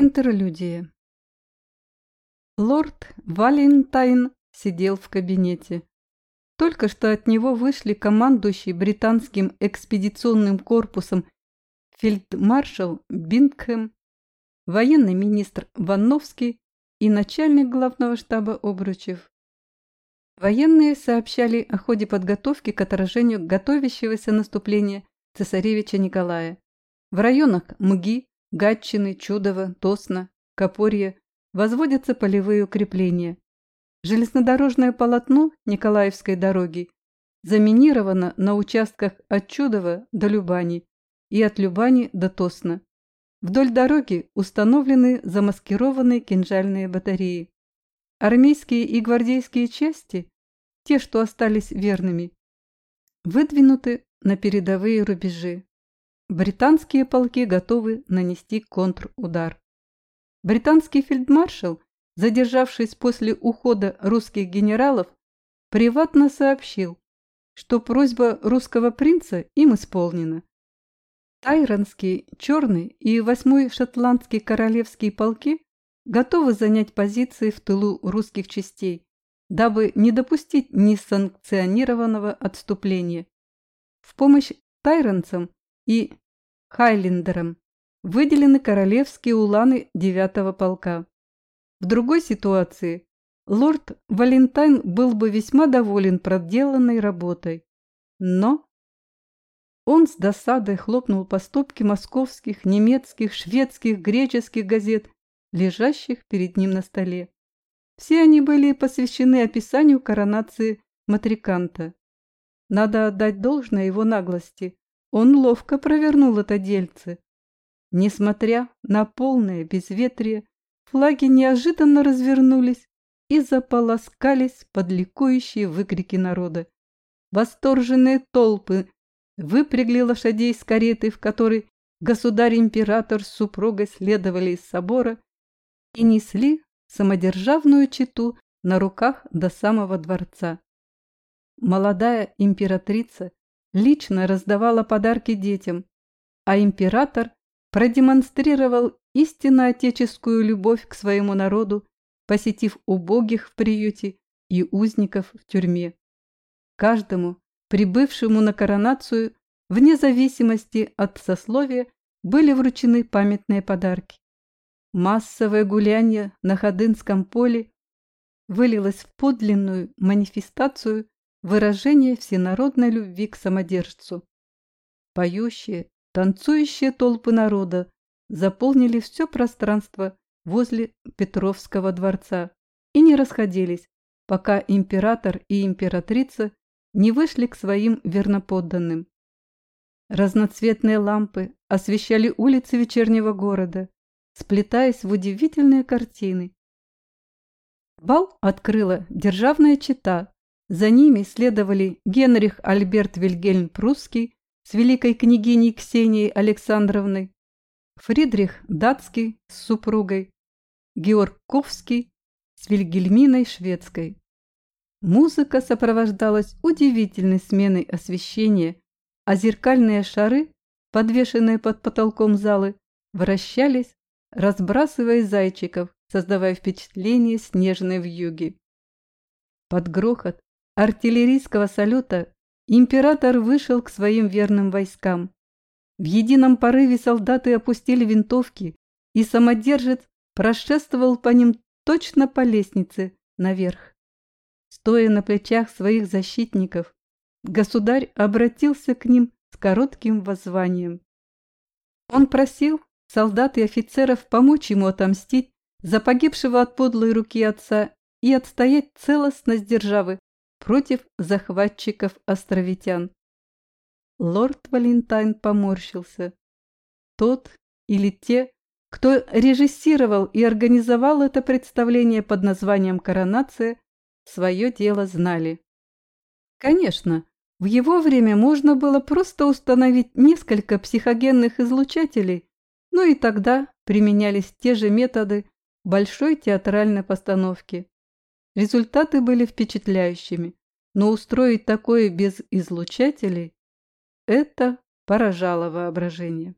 Интерлюдия. Лорд Валентайн сидел в кабинете. Только что от него вышли командующий британским экспедиционным корпусом фельдмаршал Бингхэм, военный министр Ванновский и начальник главного штаба Обручев. Военные сообщали о ходе подготовки к отражению готовящегося наступления цесаревича Николая. В районах МГИ, Гатчины, Чудово, Тосна, Копорье возводятся полевые укрепления. Железнодорожное полотно Николаевской дороги заминировано на участках от Чудова до Любани и от Любани до Тосна. Вдоль дороги установлены замаскированные кинжальные батареи. Армейские и гвардейские части, те, что остались верными, выдвинуты на передовые рубежи. Британские полки готовы нанести контрудар. Британский фельдмаршал, задержавшись после ухода русских генералов, приватно сообщил, что просьба русского принца им исполнена. Тайронский, Черный и Восьмой шотландский королевские полки готовы занять позиции в тылу русских частей, дабы не допустить несанкционированного отступления. В помощь тайронцам и хайлендерам выделены королевские уланы 9-го полка. В другой ситуации лорд Валентайн был бы весьма доволен проделанной работой. Но он с досадой хлопнул по стопке московских, немецких, шведских, греческих газет, лежащих перед ним на столе. Все они были посвящены описанию коронации Матриканта. Надо отдать должное его наглости. Он ловко провернул это дельце. Несмотря на полное безветрие, флаги неожиданно развернулись и заполоскались под ликующие выкрики народа. Восторженные толпы выпрягли лошадей с кареты, в которой государь-император с супругой следовали из собора и несли самодержавную читу на руках до самого дворца. Молодая императрица лично раздавала подарки детям, а император продемонстрировал истинно отеческую любовь к своему народу, посетив убогих в приюте и узников в тюрьме. Каждому, прибывшему на коронацию, вне зависимости от сословия, были вручены памятные подарки. Массовое гуляние на Ходынском поле вылилось в подлинную манифестацию выражения всенародной любви к самодержцу. Поющие, танцующие толпы народа заполнили все пространство возле Петровского дворца и не расходились, пока император и императрица не вышли к своим верноподданным. Разноцветные лампы освещали улицы вечернего города, сплетаясь в удивительные картины. Бал открыла державная чита. За ними следовали Генрих Альберт Вильгельм Прусский с великой княгиней Ксенией Александровной, Фридрих Датский с супругой, Георг Ковский с Вильгельминой Шведской. Музыка сопровождалась удивительной сменой освещения, а зеркальные шары, подвешенные под потолком залы, вращались, разбрасывая зайчиков, создавая впечатление снежной вьюги. Под грохот артиллерийского салюта император вышел к своим верным войскам. В едином порыве солдаты опустили винтовки, и самодержец прошествовал по ним точно по лестнице наверх. Стоя на плечах своих защитников, государь обратился к ним с коротким воззванием. Он просил солдат и офицеров помочь ему отомстить за погибшего от подлой руки отца и отстоять целостность державы против захватчиков-островитян. Лорд Валентайн поморщился. Тот или те, кто режиссировал и организовал это представление под названием «Коронация», свое дело знали. Конечно, в его время можно было просто установить несколько психогенных излучателей, но и тогда применялись те же методы большой театральной постановки. Результаты были впечатляющими, но устроить такое без излучателей – это поражало воображение.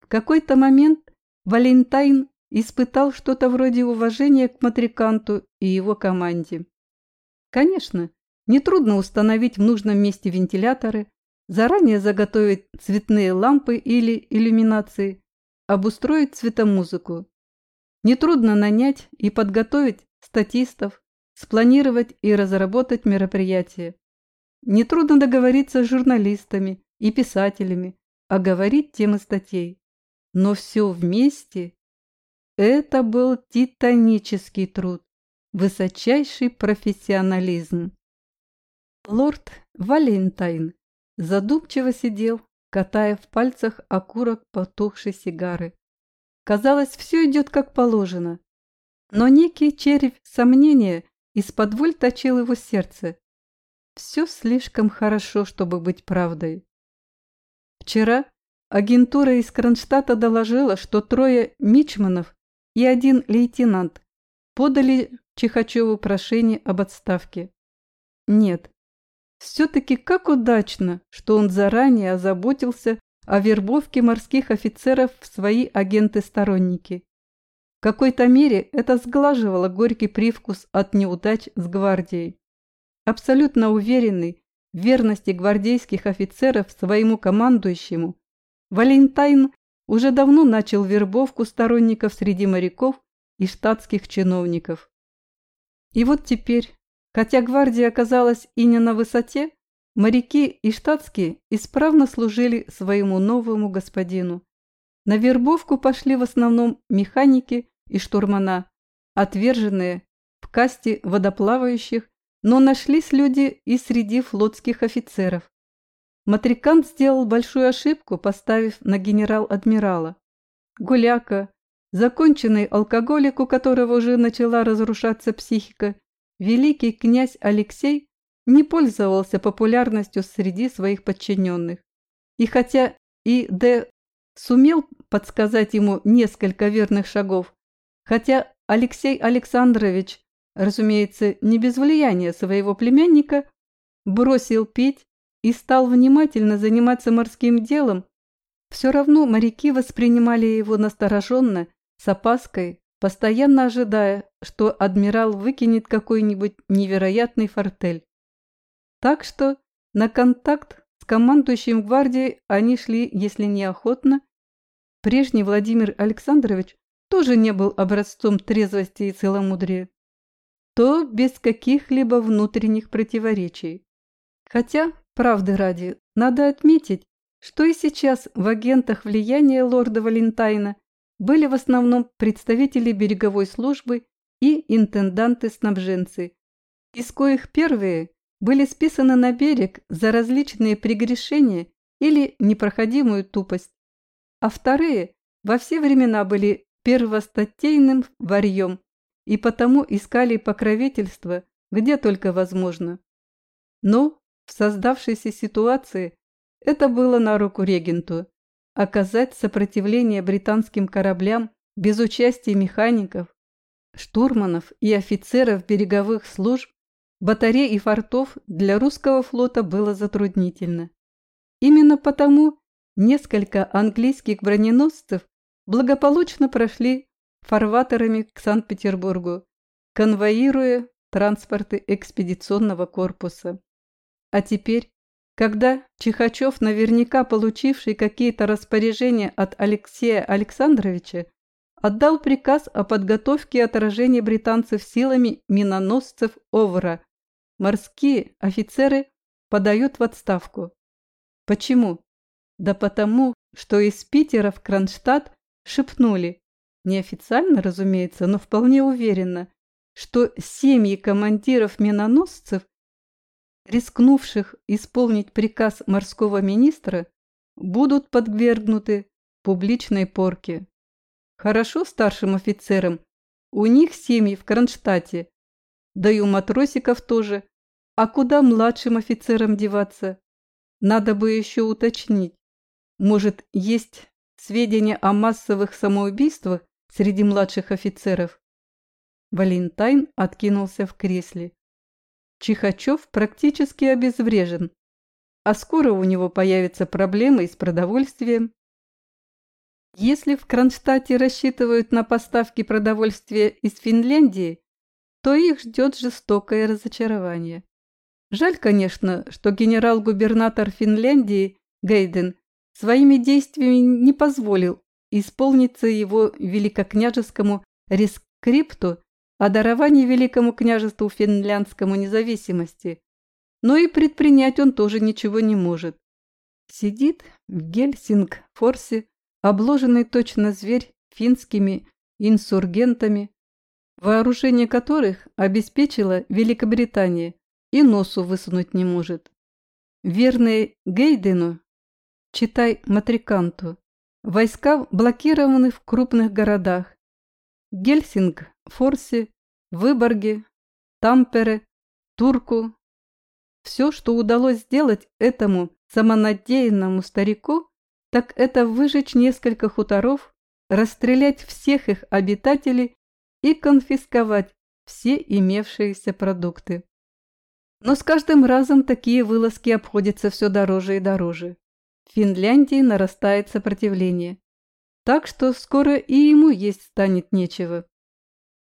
В какой-то момент Валентайн испытал что-то вроде уважения к матриканту и его команде. Конечно, нетрудно установить в нужном месте вентиляторы, заранее заготовить цветные лампы или иллюминации, обустроить цветомузыку. Нетрудно нанять и подготовить статистов, спланировать и разработать мероприятие. Нетрудно договориться с журналистами и писателями, оговорить темы статей. Но все вместе – это был титанический труд, высочайший профессионализм. Лорд Валентайн задумчиво сидел, катая в пальцах окурок потухшей сигары. Казалось, все идет как положено. Но некий червь сомнения из-под воль точил его сердце. Все слишком хорошо, чтобы быть правдой. Вчера агентура из Кронштадта доложила, что трое мичманов и один лейтенант подали Чихачеву прошение об отставке. Нет, все-таки как удачно, что он заранее озаботился о вербовке морских офицеров в свои агенты-сторонники. Какой-то мере это сглаживало горький привкус от неудач с гвардией. Абсолютно уверенный в верности гвардейских офицеров своему командующему, Валентайн уже давно начал вербовку сторонников среди моряков и штатских чиновников. И вот теперь, хотя гвардия оказалась и не на высоте, моряки и штатские исправно служили своему новому господину. На вербовку пошли в основном механики и штурмана, отверженные в касте водоплавающих но нашлись люди и среди флотских офицеров. Матрикант сделал большую ошибку, поставив на генерал-адмирала. Гуляка, законченный алкоголик, у которого уже начала разрушаться психика, великий князь Алексей не пользовался популярностью среди своих подчиненных. И хотя И. Д. сумел подсказать ему несколько верных шагов, хотя Алексей Александрович разумеется, не без влияния своего племянника, бросил пить и стал внимательно заниматься морским делом, все равно моряки воспринимали его настороженно, с опаской, постоянно ожидая, что адмирал выкинет какой-нибудь невероятный фортель. Так что на контакт с командующим гвардией они шли, если не охотно. Прежний Владимир Александрович тоже не был образцом трезвости и целомудрия то без каких-либо внутренних противоречий. Хотя, правды ради, надо отметить, что и сейчас в агентах влияния лорда Валентайна были в основном представители береговой службы и интенданты-снабженцы, из коих первые были списаны на берег за различные прегрешения или непроходимую тупость, а вторые во все времена были первостатейным варьем, и потому искали покровительство где только возможно. Но в создавшейся ситуации это было на руку регенту. Оказать сопротивление британским кораблям без участия механиков, штурманов и офицеров береговых служб, батарей и фортов для русского флота было затруднительно. Именно потому несколько английских броненосцев благополучно прошли фарватерами к Санкт-Петербургу, конвоируя транспорты экспедиционного корпуса. А теперь, когда Чихачев, наверняка получивший какие-то распоряжения от Алексея Александровича, отдал приказ о подготовке и отражении британцев силами миноносцев Овра, морские офицеры подают в отставку. Почему? Да потому, что из Питера в Кронштадт шепнули, Неофициально, разумеется, но вполне уверенно, что семьи командиров миноносцев, рискнувших исполнить приказ морского министра, будут подвергнуты публичной порке. Хорошо старшим офицерам, у них семьи в Кронштадте, да и у матросиков тоже. А куда младшим офицерам деваться? Надо бы еще уточнить. Может, есть сведения о массовых самоубийствах среди младших офицеров. Валентайн откинулся в кресле. Чихачев практически обезврежен, а скоро у него появятся проблемы с продовольствием. Если в Кронштадте рассчитывают на поставки продовольствия из Финляндии, то их ждет жестокое разочарование. Жаль, конечно, что генерал-губернатор Финляндии Гейден своими действиями не позволил исполниться его великокняжескому рескрипту о даровании Великому княжеству финляндскому независимости, но и предпринять он тоже ничего не может. Сидит в Гельсингфорсе, обложенный точно зверь финскими инсургентами, вооружение которых обеспечила Великобритания и носу высунуть не может. Верные Гейдену, читай Матриканту, войска блокированы в крупных городах Гельсинг, Форсе, Выборге, Тампере, Турку. Все, что удалось сделать этому самонадеянному старику, так это выжечь несколько хуторов, расстрелять всех их обитателей и конфисковать все имевшиеся продукты. Но с каждым разом такие вылазки обходятся все дороже и дороже. В Финляндии нарастает сопротивление. Так что скоро и ему есть станет нечего.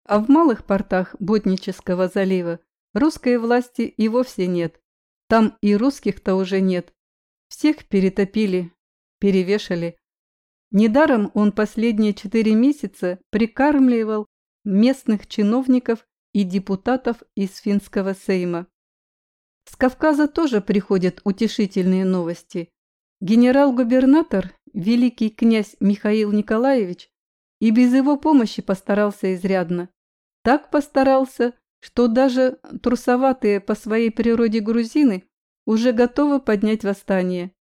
А в малых портах Ботнического залива русской власти и вовсе нет. Там и русских-то уже нет. Всех перетопили, перевешали. Недаром он последние четыре месяца прикармливал местных чиновников и депутатов из финского сейма. С Кавказа тоже приходят утешительные новости. Генерал-губернатор, великий князь Михаил Николаевич, и без его помощи постарался изрядно. Так постарался, что даже трусоватые по своей природе грузины уже готовы поднять восстание.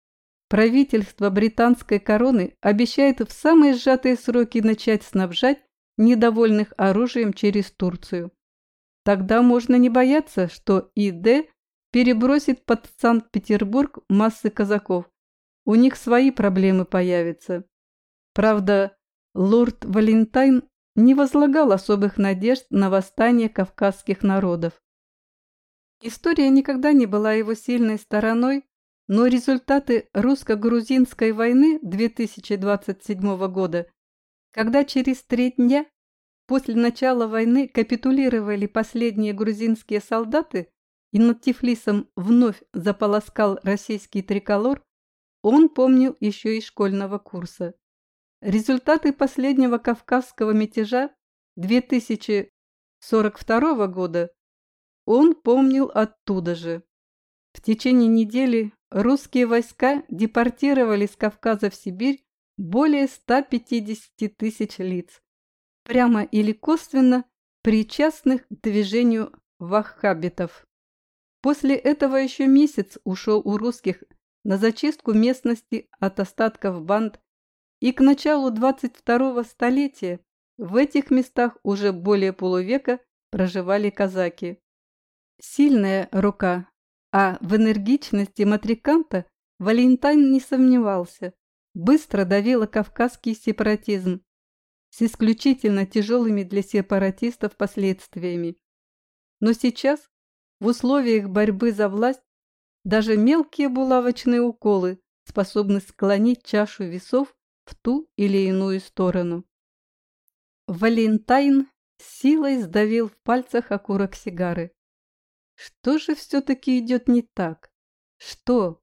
Правительство британской короны обещает в самые сжатые сроки начать снабжать недовольных оружием через Турцию. Тогда можно не бояться, что ИД перебросит под Санкт-Петербург массы казаков. У них свои проблемы появятся. Правда, лорд Валентайн не возлагал особых надежд на восстание кавказских народов. История никогда не была его сильной стороной, но результаты русско-грузинской войны 2027 года, когда через три дня после начала войны капитулировали последние грузинские солдаты, и над Тифлисом вновь заполоскал российский триколор, он помнил еще из школьного курса. Результаты последнего кавказского мятежа 2042 года он помнил оттуда же. В течение недели русские войска депортировали с Кавказа в Сибирь более 150 тысяч лиц, прямо или косвенно причастных к движению ваххабитов. После этого еще месяц ушел у русских на зачистку местности от остатков банд, и к началу 22-го столетия в этих местах уже более полувека проживали казаки. Сильная рука, а в энергичности матриканта Валентайн не сомневался, быстро давила кавказский сепаратизм с исключительно тяжелыми для сепаратистов последствиями. Но сейчас в условиях борьбы за власть даже мелкие булавочные уколы способны склонить чашу весов в ту или иную сторону. Валентайн силой сдавил в пальцах окурок сигары. Что же все-таки идет не так? Что?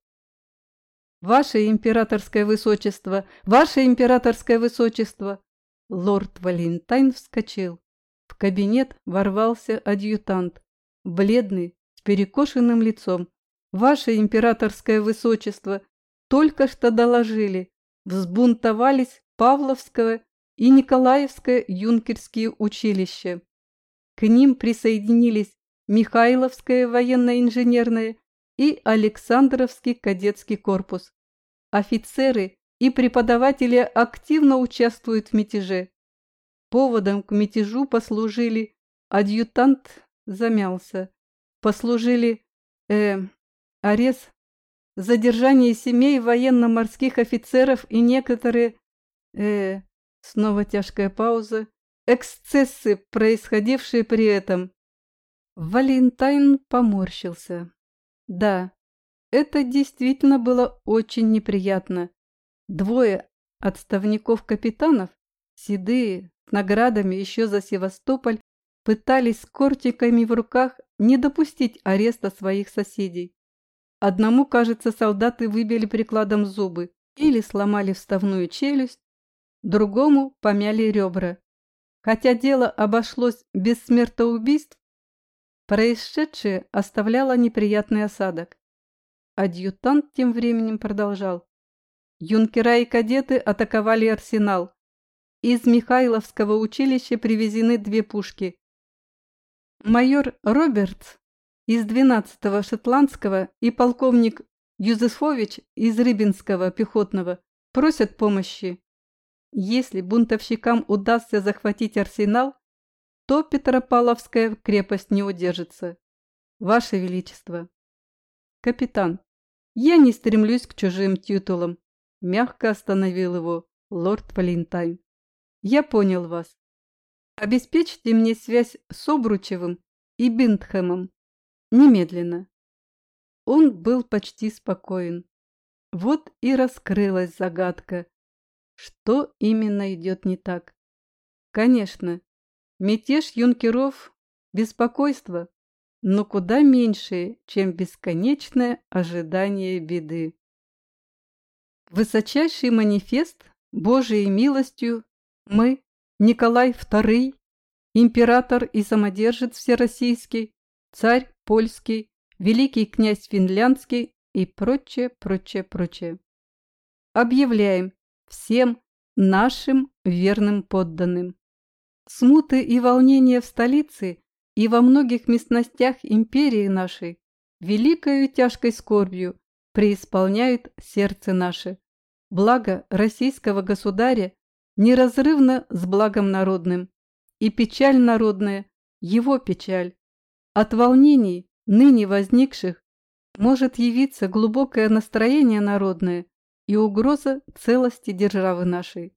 Ваше императорское высочество! Ваше императорское высочество! Лорд Валентайн вскочил. В кабинет ворвался адъютант бледный, с перекошенным лицом. «Ваше императорское высочество, только что доложили, взбунтовались Павловское и Николаевское юнкерские училища. К ним присоединились Михайловское военно-инженерное и Александровский кадетский корпус. Офицеры и преподаватели активно участвуют в мятеже. Поводом к мятежу послужили адъютант замялся. Послужили э, арест, задержание семей военно-морских офицеров и некоторые э, снова тяжкая пауза, эксцессы, происходившие при этом. Валентайн поморщился. Да, это действительно было очень неприятно. Двое отставников-капитанов, седые, с наградами еще за Севастополь, пытались с кортиками в руках не допустить ареста своих соседей. Одному, кажется, солдаты выбили прикладом зубы или сломали вставную челюсть, другому помяли ребра. Хотя дело обошлось без смертоубийств, происшедшее оставляло неприятный осадок. Адъютант тем временем продолжал. Юнкера и кадеты атаковали арсенал. Из Михайловского училища привезены две пушки. Майор Робертс из 12-го шотландского и полковник Юзефович из Рыбинского пехотного просят помощи. Если бунтовщикам удастся захватить арсенал, то Петропавловская крепость не удержится. Ваше Величество. Капитан, я не стремлюсь к чужим титулам. Мягко остановил его лорд Валентайн. Я понял вас. Обеспечьте мне связь с Обручевым и Бинтхэмом. Немедленно. Он был почти спокоен. Вот и раскрылась загадка. Что именно идет не так? Конечно, мятеж юнкеров – беспокойство, но куда меньшее, чем бесконечное ожидание беды. Высочайший манифест Божией милостью мы, Николай II, император и самодержец всероссийский, царь польский, великий князь финляндский и прочее, прочее, прочее. Объявляем всем нашим верным подданным. Смуты и волнения в столице и во многих местностях империи нашей великою тяжкой скорбью преисполняют сердце наше. Благо российского государя неразрывно с благом народным, и печаль народная – его печаль. От волнений, ныне возникших, может явиться глубокое настроение народное и угроза целости державы нашей.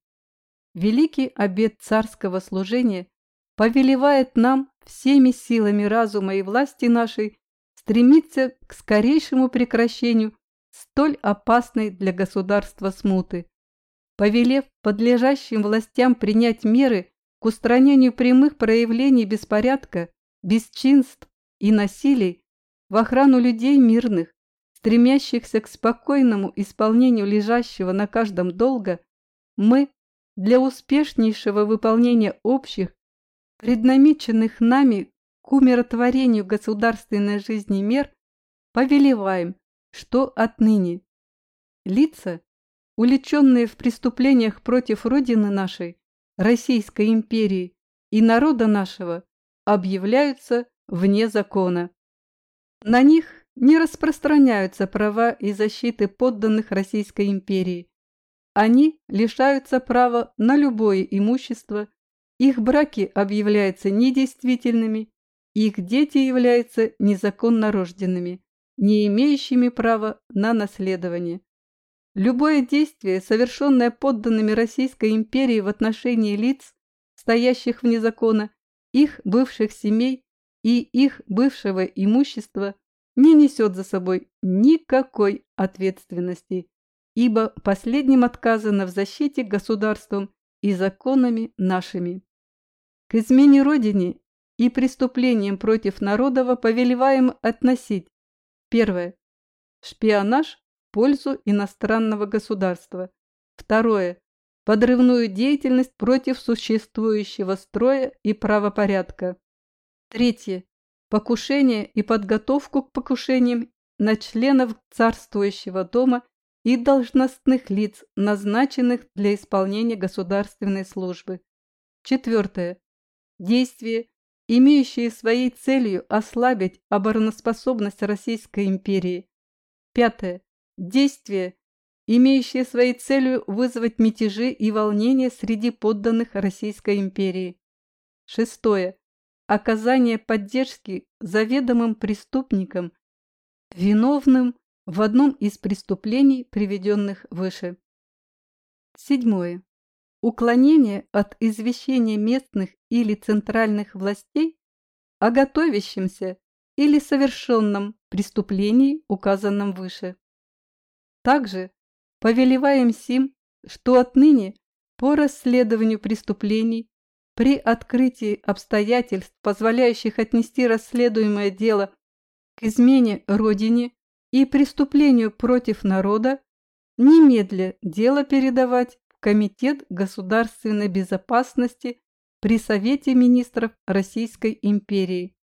Великий обет царского служения повелевает нам всеми силами разума и власти нашей стремиться к скорейшему прекращению столь опасной для государства смуты, повелев подлежащим властям принять меры к устранению прямых проявлений беспорядка, бесчинств и насилий в охрану людей мирных, стремящихся к спокойному исполнению лежащего на каждом долга, мы для успешнейшего выполнения общих, преднамеченных нами к умиротворению государственной жизни мер, повелеваем, что отныне. Лица, уличенные в преступлениях против Родины нашей, Российской империи и народа нашего, объявляются вне закона. На них не распространяются права и защиты подданных Российской империи. Они лишаются права на любое имущество, их браки объявляются недействительными, их дети являются незаконно рожденными, не имеющими права на наследование. Любое действие, совершенное подданными Российской империи в отношении лиц, стоящих вне закона, их бывших семей и их бывшего имущества, не несет за собой никакой ответственности, ибо последним отказано в защите государством и законами нашими. К измене Родине и преступлениям против народова повелеваем относить первое – шпионаж в пользу иностранного государства, второе – подрывную деятельность против существующего строя и правопорядка, третье покушение и подготовку к покушениям на членов царствующего дома и должностных лиц, назначенных для исполнения государственной службы. Четвертое. Действия, имеющие своей целью ослабить обороноспособность Российской империи. Пятое. Действия, имеющие своей целью вызвать мятежи и волнения среди подданных Российской империи. Шестое оказание поддержки заведомым преступникам, виновным в одном из преступлений, приведенных выше. Седьмое. Уклонение от извещения местных или центральных властей о готовящемся или совершенном преступлении, указанном выше. Также повелеваем сим что отныне по расследованию преступлений при открытии обстоятельств, позволяющих отнести расследуемое дело к измене Родине и преступлению против народа, немедля дело передавать в Комитет государственной безопасности при Совете министров Российской империи.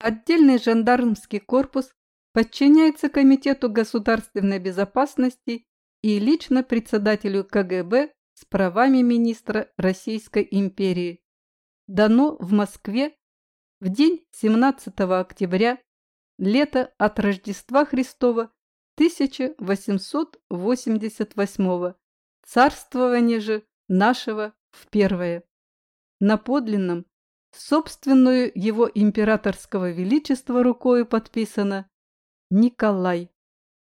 Отдельный жандармский корпус подчиняется Комитету государственной безопасности и лично председателю КГБ с правами министра Российской империи. Дано в Москве в день 17 октября, лето от Рождества Христова 1888 царствование же нашего в первое. На подлинном, собственную его императорского величества рукою подписано Николай